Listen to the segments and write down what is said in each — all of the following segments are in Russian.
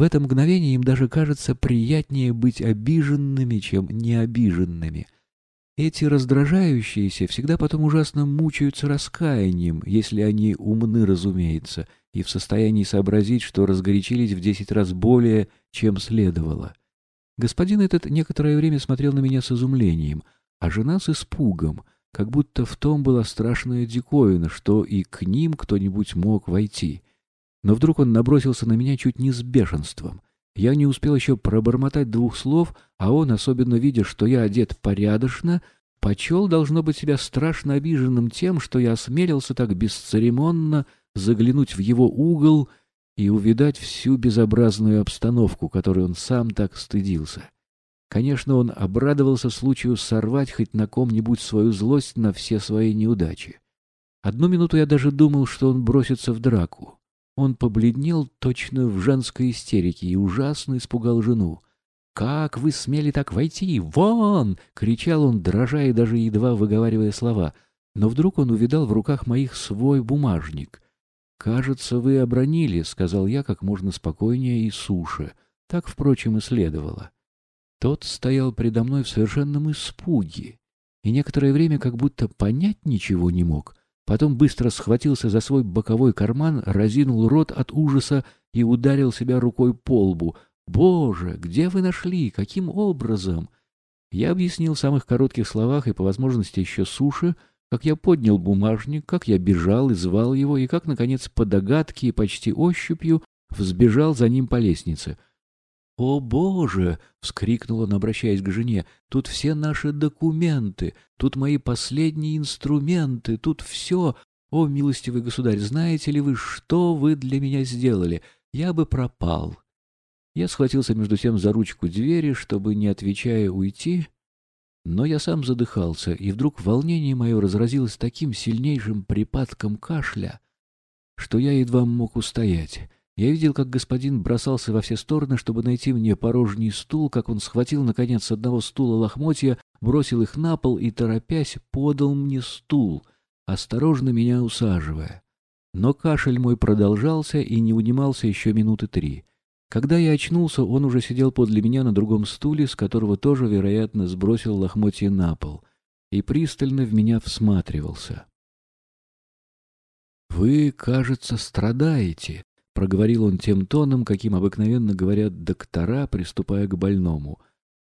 В это мгновение им даже кажется приятнее быть обиженными, чем необиженными. Эти раздражающиеся всегда потом ужасно мучаются раскаянием, если они умны, разумеется, и в состоянии сообразить, что разгорячились в десять раз более, чем следовало. Господин этот некоторое время смотрел на меня с изумлением, а жена с испугом, как будто в том была страшная диковина, что и к ним кто-нибудь мог войти. Но вдруг он набросился на меня чуть не с бешенством. Я не успел еще пробормотать двух слов, а он, особенно видя, что я одет порядочно, почел, должно быть, себя страшно обиженным тем, что я осмелился так бесцеремонно заглянуть в его угол и увидать всю безобразную обстановку, которой он сам так стыдился. Конечно, он обрадовался случаю сорвать хоть на ком-нибудь свою злость на все свои неудачи. Одну минуту я даже думал, что он бросится в драку. Он побледнел точно в женской истерике и ужасно испугал жену. «Как вы смели так войти? Вон!» — кричал он, дрожа и даже едва выговаривая слова. Но вдруг он увидал в руках моих свой бумажник. «Кажется, вы обронили», — сказал я как можно спокойнее и суше. Так, впрочем, и следовало. Тот стоял предо мной в совершенном испуге и некоторое время как будто понять ничего не мог. Потом быстро схватился за свой боковой карман, разинул рот от ужаса и ударил себя рукой по лбу. «Боже, где вы нашли? Каким образом?» Я объяснил в самых коротких словах и, по возможности, еще суше, как я поднял бумажник, как я бежал и звал его, и как, наконец, по догадке и почти ощупью взбежал за ним по лестнице — «О, Боже!» — вскрикнул он, обращаясь к жене. «Тут все наши документы, тут мои последние инструменты, тут все. О, милостивый государь, знаете ли вы, что вы для меня сделали? Я бы пропал». Я схватился между тем за ручку двери, чтобы, не отвечая, уйти, но я сам задыхался, и вдруг волнение мое разразилось таким сильнейшим припадком кашля, что я едва мог устоять. Я видел, как господин бросался во все стороны, чтобы найти мне порожний стул, как он схватил, наконец, одного стула лохмотья, бросил их на пол и, торопясь, подал мне стул, осторожно меня усаживая. Но кашель мой продолжался и не унимался еще минуты три. Когда я очнулся, он уже сидел подле меня на другом стуле, с которого тоже, вероятно, сбросил лохмотья на пол, и пристально в меня всматривался. «Вы, кажется, страдаете», — проговорил он тем тоном, каким обыкновенно говорят доктора, приступая к больному.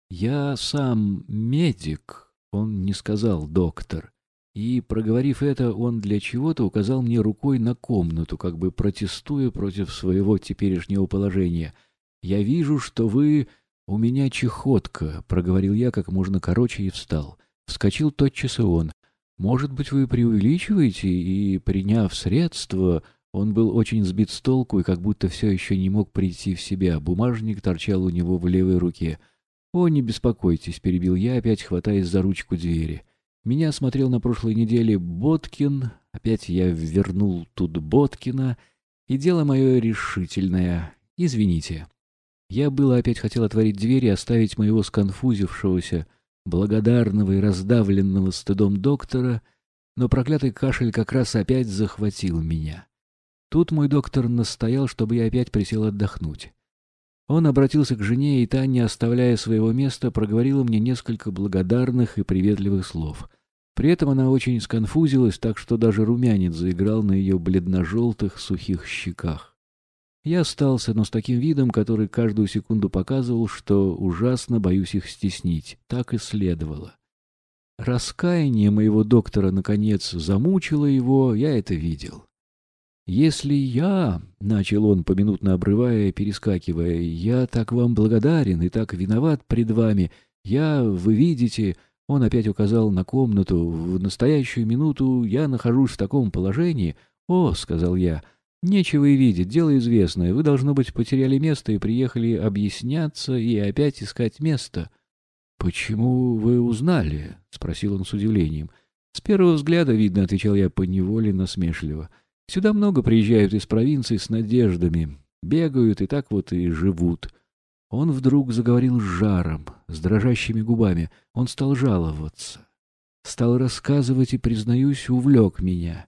«Я сам медик», — он не сказал «доктор». И, проговорив это, он для чего-то указал мне рукой на комнату, как бы протестуя против своего теперешнего положения. «Я вижу, что вы... У меня чехотка», — проговорил я как можно короче и встал. Вскочил тотчас и он. «Может быть, вы преувеличиваете, и, приняв средства, он был очень сбит с толку и как будто все еще не мог прийти в себя. Бумажник торчал у него в левой руке. «О, не беспокойтесь», — перебил я, опять хватаясь за ручку двери. Меня смотрел на прошлой неделе Боткин, опять я вернул тут Боткина, и дело мое решительное. Извините. Я было опять хотел отворить дверь и оставить моего сконфузившегося, благодарного и раздавленного стыдом доктора, но проклятый кашель как раз опять захватил меня. Тут мой доктор настоял, чтобы я опять присел отдохнуть. Он обратился к жене, и та, не оставляя своего места, проговорила мне несколько благодарных и приветливых слов. При этом она очень сконфузилась, так что даже румянец заиграл на ее бледно-желтых сухих щеках. Я остался, но с таким видом, который каждую секунду показывал, что ужасно боюсь их стеснить. Так и следовало. Раскаяние моего доктора, наконец, замучило его, я это видел. «Если я...» — начал он, поминутно обрывая и перескакивая. «Я так вам благодарен и так виноват пред вами. Я, вы видите...» Он опять указал на комнату. «В настоящую минуту я нахожусь в таком положении...» «О!» — сказал я. «Нечего и видеть, дело известное. Вы, должно быть, потеряли место и приехали объясняться и опять искать место». «Почему вы узнали?» — спросил он с удивлением. «С первого взгляда видно», — отвечал я поневоле насмешливо. Сюда много приезжают из провинции с надеждами. Бегают и так вот и живут. Он вдруг заговорил с жаром, с дрожащими губами. Он стал жаловаться. Стал рассказывать и, признаюсь, увлек меня.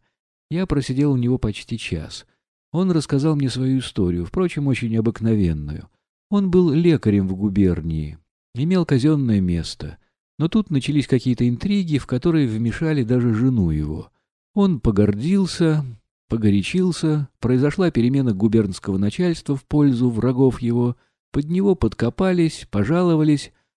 Я просидел у него почти час. Он рассказал мне свою историю, впрочем, очень обыкновенную. Он был лекарем в губернии, имел казенное место. Но тут начались какие-то интриги, в которые вмешали даже жену его. Он погордился, погорячился, произошла перемена губернского начальства в пользу врагов его, под него подкопались, пожаловались,